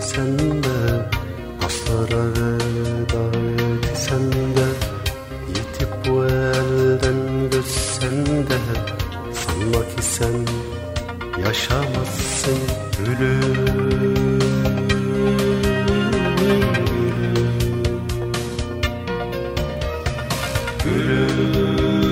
sende Dostlara veda etsen de. Yitip bu elden göz sende Sanma ki sen yaşamazsın. Gülüm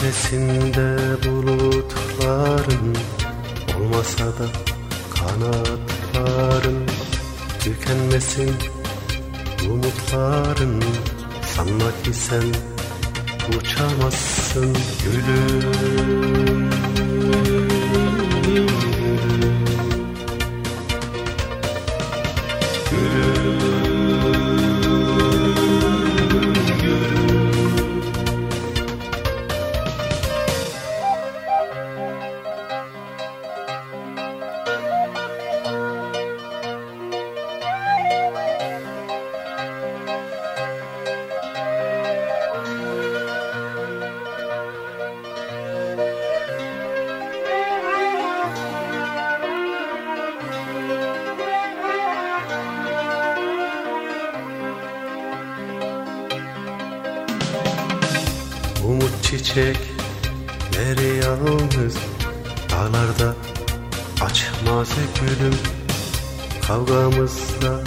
Ötesinde bulutların Olmasa da kanatların Tükenmesin umutların. Sanma ki sen uçamazsın gülüm Umut çiçekleri yalnız? Dağlarda açmaz gülüm. Kavgamızda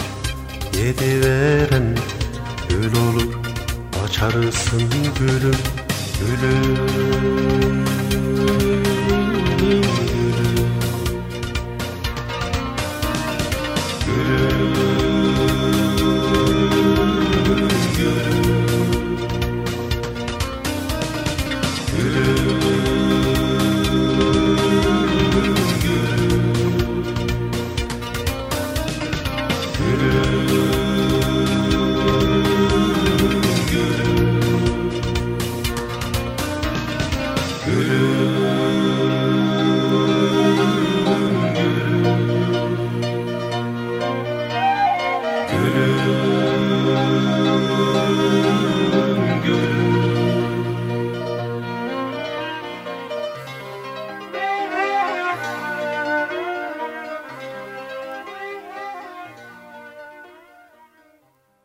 yedi veren Gül olur açarsın gülüm. Gülüm. Gülüm